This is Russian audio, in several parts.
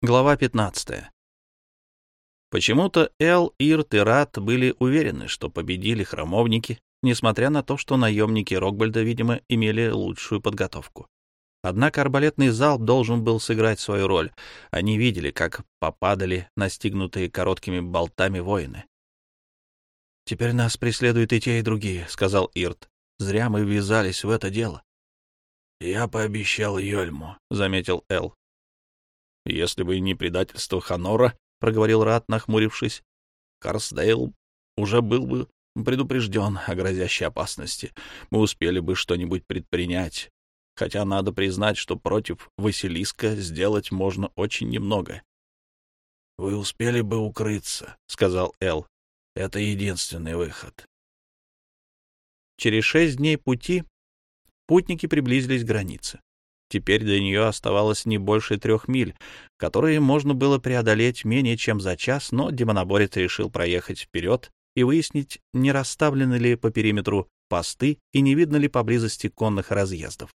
Глава 15. Почему-то Эл, Ирт и Рат были уверены, что победили храмовники, несмотря на то, что наемники Рокбальда, видимо, имели лучшую подготовку. Однако арбалетный залп должен был сыграть свою роль. Они видели, как попадали настигнутые короткими болтами воины. «Теперь нас преследуют и те, и другие», — сказал Ирт. «Зря мы ввязались в это дело». «Я пообещал Йольму», — заметил Эл. Если бы не предательство Ханора, — проговорил Рат, нахмурившись, — Карсдейл уже был бы предупрежден о грозящей опасности. Мы успели бы что-нибудь предпринять. Хотя надо признать, что против Василиска сделать можно очень немного. — Вы успели бы укрыться, — сказал Эл. — Это единственный выход. Через шесть дней пути путники приблизились к границе. Теперь до нее оставалось не больше трех миль, которые можно было преодолеть менее чем за час, но демоноборец решил проехать вперед и выяснить, не расставлены ли по периметру посты и не видно ли поблизости конных разъездов.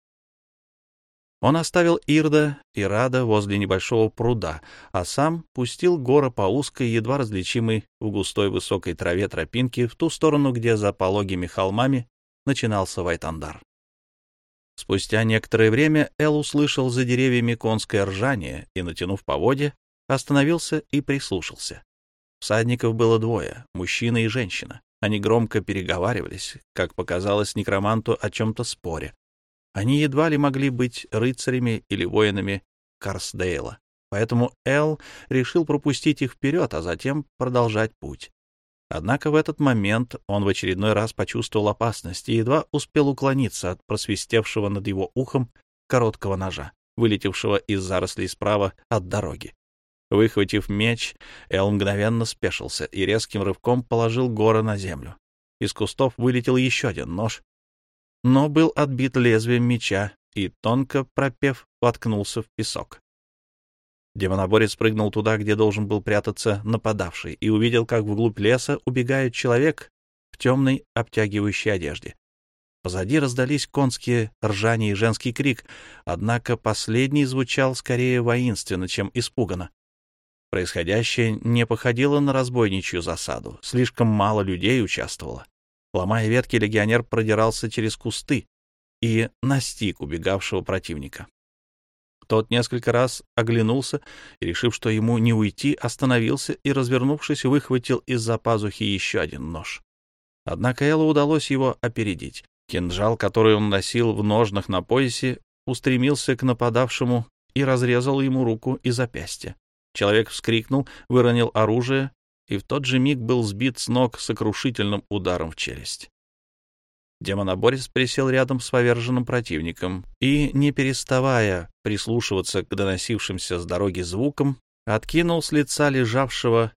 Он оставил Ирда и Рада возле небольшого пруда, а сам пустил гора по узкой, едва различимой в густой высокой траве тропинке в ту сторону, где за пологими холмами начинался Вайтандар. Спустя некоторое время Эл услышал за деревьями конское ржание и, натянув поводья, остановился и прислушался. Всадников было двое — мужчина и женщина. Они громко переговаривались, как показалось некроманту о чем-то споре. Они едва ли могли быть рыцарями или воинами Карсдейла, поэтому Эл решил пропустить их вперед, а затем продолжать путь. Однако в этот момент он в очередной раз почувствовал опасность и едва успел уклониться от просвистевшего над его ухом короткого ножа, вылетевшего из зарослей справа от дороги. Выхватив меч, Эл мгновенно спешился и резким рывком положил гора на землю. Из кустов вылетел еще один нож, но был отбит лезвием меча и, тонко пропев, воткнулся в песок. Демоноборец прыгнул туда, где должен был прятаться нападавший, и увидел, как вглубь леса убегает человек в темной обтягивающей одежде. Позади раздались конские ржания и женский крик, однако последний звучал скорее воинственно, чем испуганно. Происходящее не походило на разбойничью засаду, слишком мало людей участвовало. Ломая ветки, легионер продирался через кусты и настиг убегавшего противника. Тот несколько раз оглянулся и, решив, что ему не уйти, остановился и, развернувшись, выхватил из-за пазухи еще один нож. Однако Эллу удалось его опередить. Кинжал, который он носил в ножнах на поясе, устремился к нападавшему и разрезал ему руку и запястье. Человек вскрикнул, выронил оружие и в тот же миг был сбит с ног сокрушительным ударом в челюсть. Демоноборец присел рядом с поверженным противником и, не переставая прислушиваться к доносившимся с дороги звукам, откинул с лица лежавшего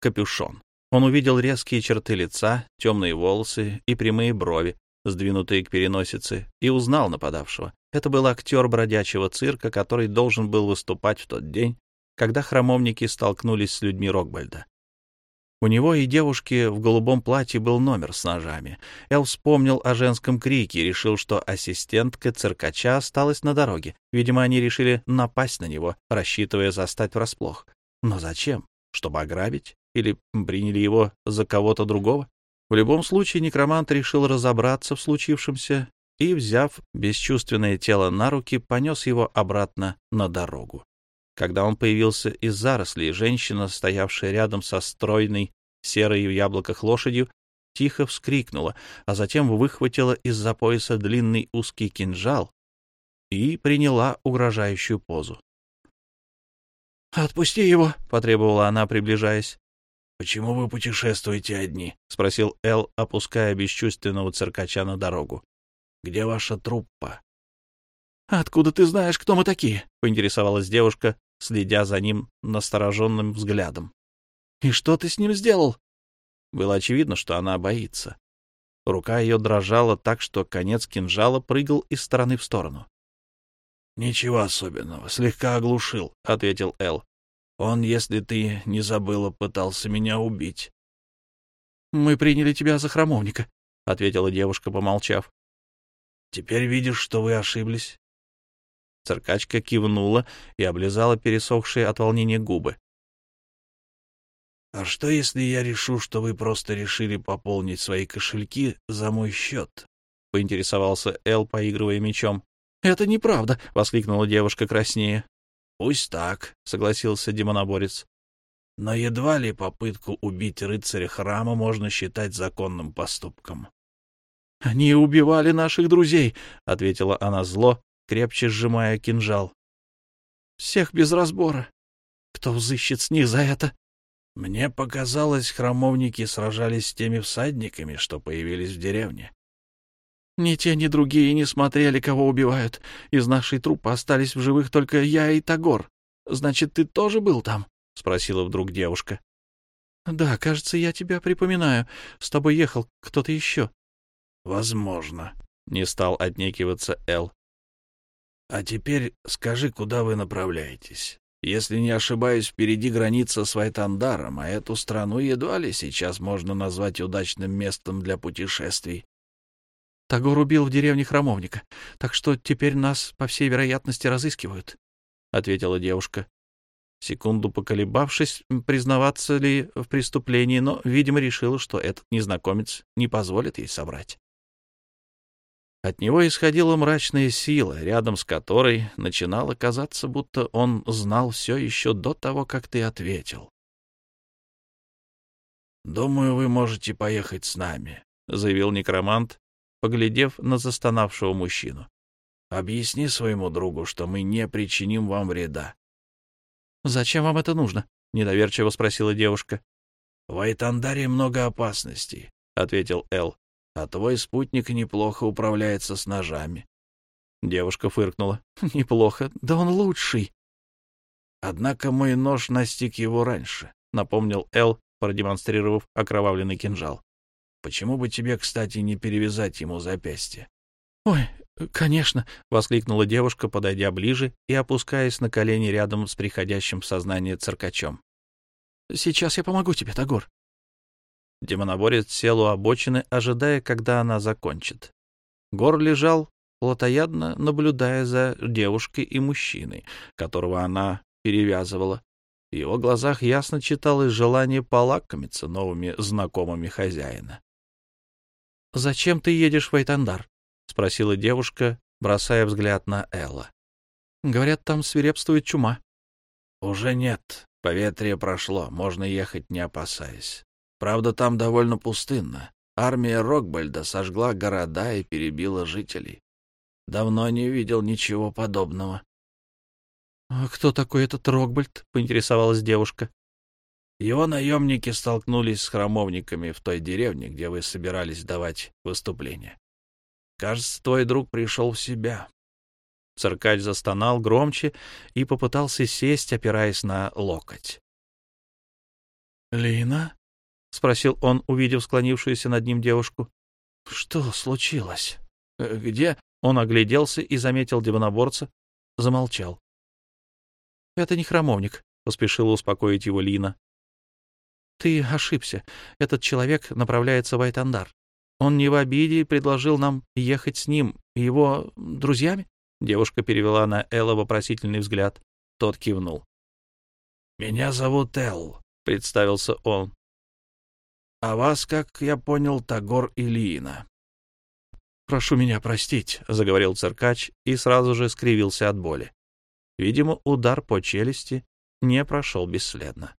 капюшон. Он увидел резкие черты лица, темные волосы и прямые брови, сдвинутые к переносице, и узнал нападавшего. Это был актер бродячего цирка, который должен был выступать в тот день, когда храмовники столкнулись с людьми Рокбальда. У него и девушки в голубом платье был номер с ножами. Эл вспомнил о женском крике и решил, что ассистентка циркача осталась на дороге. Видимо, они решили напасть на него, рассчитывая застать врасплох. Но зачем? Чтобы ограбить? Или приняли его за кого-то другого? В любом случае, некромант решил разобраться в случившемся и, взяв бесчувственное тело на руки, понес его обратно на дорогу. Когда он появился из зарослей, женщина, стоявшая рядом со стройной, серой в яблоках лошадью, тихо вскрикнула, а затем выхватила из-за пояса длинный узкий кинжал и приняла угрожающую позу. «Отпусти его!» — потребовала она, приближаясь. «Почему вы путешествуете одни?» — спросил Эл, опуская бесчувственного циркача на дорогу. «Где ваша труппа?» «Откуда ты знаешь, кто мы такие?» — поинтересовалась девушка, следя за ним настороженным взглядом. «И что ты с ним сделал?» Было очевидно, что она боится. Рука ее дрожала так, что конец кинжала прыгал из стороны в сторону. «Ничего особенного, слегка оглушил», — ответил Эл. «Он, если ты не забыла, пытался меня убить». «Мы приняли тебя за храмовника», — ответила девушка, помолчав. «Теперь видишь, что вы ошиблись?» Циркачка кивнула и облизала пересохшие от волнения губы. — А что, если я решу, что вы просто решили пополнить свои кошельки за мой счет? — поинтересовался Эл, поигрывая мечом. — Это неправда! — воскликнула девушка краснее. — Пусть так, — согласился демоноборец. — Но едва ли попытку убить рыцаря храма можно считать законным поступком. — Они убивали наших друзей, — ответила она зло, крепче сжимая кинжал. — Всех без разбора. Кто взыщет с них за это? Мне показалось, храмовники сражались с теми всадниками, что появились в деревне. Ни те, ни другие не смотрели, кого убивают. Из нашей труппы остались в живых только я и Тагор. Значит, ты тоже был там? — спросила вдруг девушка. — Да, кажется, я тебя припоминаю. С тобой ехал кто-то еще. — Возможно, — не стал отнекиваться Эл. — А теперь скажи, куда вы направляетесь? Если не ошибаюсь, впереди граница с Вайтандаром, а эту страну едва ли сейчас можно назвать удачным местом для путешествий. Тагор убил в деревне храмовника, так что теперь нас, по всей вероятности, разыскивают, — ответила девушка. Секунду поколебавшись, признаваться ли в преступлении, но, видимо, решила, что этот незнакомец не позволит ей собрать. От него исходила мрачная сила, рядом с которой начинало казаться, будто он знал все еще до того, как ты ответил. «Думаю, вы можете поехать с нами», — заявил некромант, поглядев на застонавшего мужчину. «Объясни своему другу, что мы не причиним вам вреда». «Зачем вам это нужно?» — недоверчиво спросила девушка. «В Айтандаре много опасностей», — ответил Эл а твой спутник неплохо управляется с ножами. Девушка фыркнула. — Неплохо, да он лучший. — Однако мой нож настиг его раньше, — напомнил Эл, продемонстрировав окровавленный кинжал. — Почему бы тебе, кстати, не перевязать ему запястье? — Ой, конечно, — воскликнула девушка, подойдя ближе и опускаясь на колени рядом с приходящим в сознание циркачом. — Сейчас я помогу тебе, Тагор. Демоноборец сел у обочины, ожидая, когда она закончит. Гор лежал, плотоядно наблюдая за девушкой и мужчиной, которого она перевязывала. В его глазах ясно читалось желание полакомиться новыми знакомыми хозяина. — Зачем ты едешь в Айтандар? — спросила девушка, бросая взгляд на Элла. — Говорят, там свирепствует чума. — Уже нет. Поветрие прошло, можно ехать, не опасаясь. Правда, там довольно пустынно. Армия Рокбальда сожгла города и перебила жителей. Давно не видел ничего подобного. — А кто такой этот Рокбальд? — поинтересовалась девушка. Его наемники столкнулись с храмовниками в той деревне, где вы собирались давать выступление. Кажется, твой друг пришел в себя. Циркач застонал громче и попытался сесть, опираясь на локоть. — Лина? — спросил он, увидев склонившуюся над ним девушку. — Что случилось? Э, где? Он огляделся и заметил демоноборца, замолчал. — Это не храмовник, — поспешила успокоить его Лина. — Ты ошибся. Этот человек направляется в Айтандар. Он не в обиде и предложил нам ехать с ним и его друзьями? Девушка перевела на Элла вопросительный взгляд. Тот кивнул. — Меня зовут Эл, — представился он. А вас, как я понял, Тагор Ильина. «Прошу меня простить», — заговорил циркач и сразу же скривился от боли. Видимо, удар по челюсти не прошел бесследно.